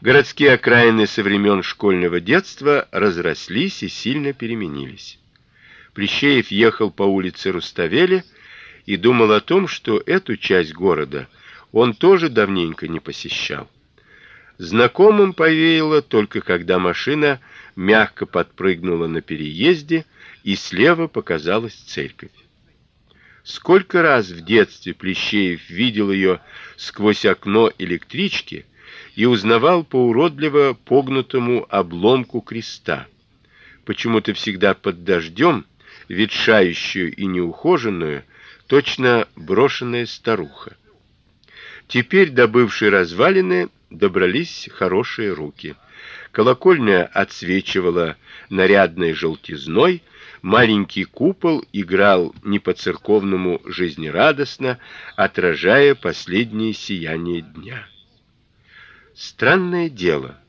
Городские окраины со времен школьного детства разрослись и сильно переменились. Плещеев ехал по улице Руставели и думал о том, что эту часть города он тоже давненько не посещал. Знакомым повеяло только когда машина мягко подпрыгнула на переезде, и слева показалась церковь. Сколько раз в детстве Плещеев видел ее сквозь окно электрички и узнавал по уродливо погнутому обломку креста. Почему-то всегда под дождем, ветшающую и неухоженную, точно брошенная старуха. Теперь до бывшей развалины добрались хорошие руки. Колокольня отсвечивала нарядной желтизной, маленький купол играл не по-церковному жизнерадостно, отражая последнее сияние дня. Странное дело.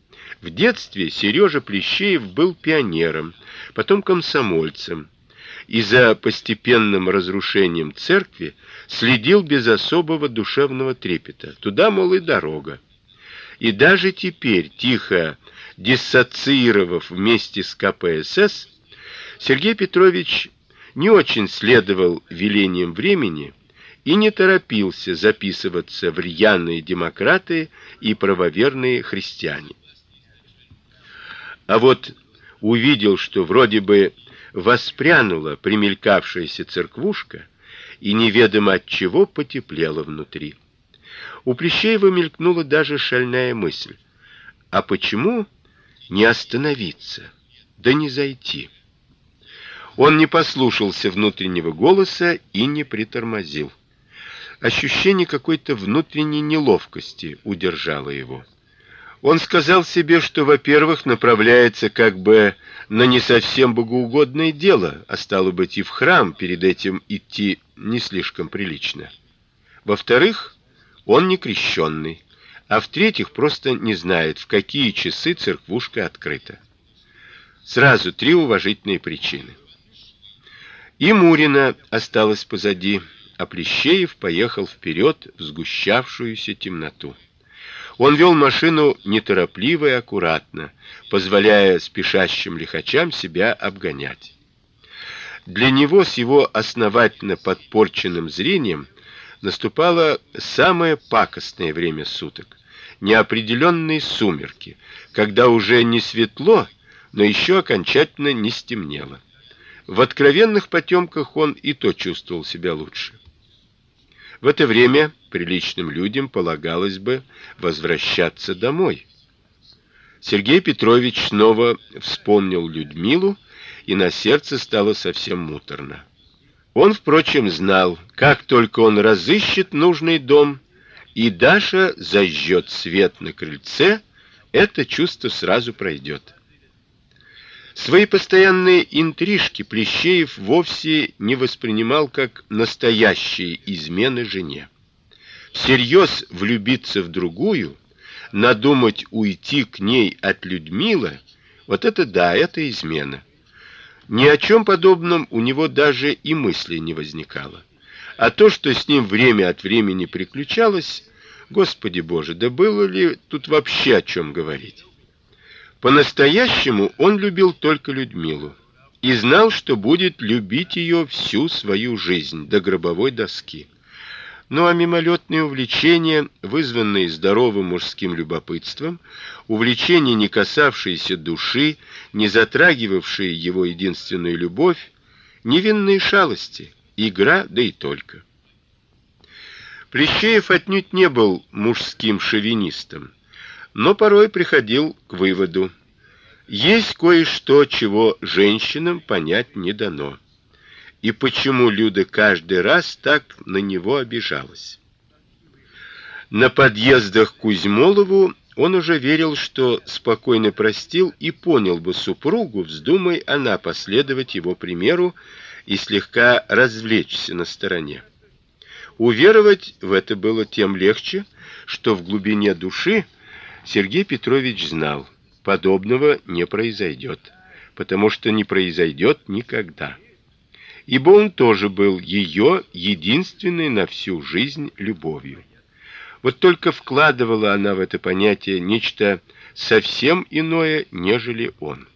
В детстве Сережа Плещеев был пионером, потом комсомольцем, и за постепенным разрушением церкви следил без особого душевного трепета. Туда, мол, и дорога. И даже теперь, тихо диссоциировав вместе с КПСС, Сергей Петрович не очень следовал велениям времени и не торопился записываться в рьяные демократы и правоверные христиане. А вот увидел, что вроде бы воспрянула примелькавшаяся церквушка и неведомо от чего потеплело внутри. У Плещеева мелькнула даже шальная мысль: а почему не остановиться, да не зайти? Он не послушался внутреннего голоса и не притормозил. Ощущение какой-то внутренней неловкости удержало его. Он сказал себе, что, во-первых, направляется как бы на не совсем богоугодное дело, а стало быть и в храм перед этим идти не слишком прилично. Во-вторых, он не крещенный, а в-третьих, просто не знает, в какие часы церквушка открыта. Сразу три уважительные причины. И Мурина осталась позади, а Плещеев поехал вперед в сгущавшуюся темноту. Он вел машину неторопливо и аккуратно, позволяя спешащим лихачам себя обгонять. Для него с его основательно подпорченным зрением наступало самое пакостное время суток неопределенные сумерки, когда уже не светло, но еще окончательно не стемнело. В откровенных потемках он и то чувствовал себя лучше. В это время приличным людям полагалось бы возвращаться домой. Сергей Петрович снова вспомнил Людмилу, и на сердце стало совсем муторно. Он, впрочем, знал, как только он разыщет нужный дом, и Даша зажжет свет на крыльце, это чувство сразу пройдет. Свои постоянные интрижки Плещеев вовсе не воспринимал как настоящие измены жене. Всерьез влюбиться в другую, надумать уйти к ней от Людмилы, вот это да, это измена. Ни о чем подобном у него даже и мысли не возникало. А то, что с ним время от времени приключалось, Господи Боже, да было ли тут вообще о чем говорить? По-настоящему он любил только Людмилу и знал, что будет любить ее всю свою жизнь до гробовой доски. Ну а мимолетные увлечения, вызванные здоровым мужским любопытством, увлечения, не касавшиеся души, не затрагивавшие его единственную любовь, невинные шалости, игра, да и только. Плещеев отнюдь не был мужским шовинистом но порой приходил к выводу: есть кое-что, чего женщинам понять не дано. И почему Люда каждый раз так на него обижалась? На подъездах к Кузьмолову он уже верил, что спокойно простил и понял бы супругу, вздумай она последовать его примеру и слегка развлечься на стороне. Уверовать в это было тем легче, что в глубине души Сергей Петрович знал, подобного не произойдет, потому что не произойдет никогда. Ибо он тоже был ее единственной на всю жизнь любовью. Вот только вкладывала она в это понятие нечто совсем иное, нежели он.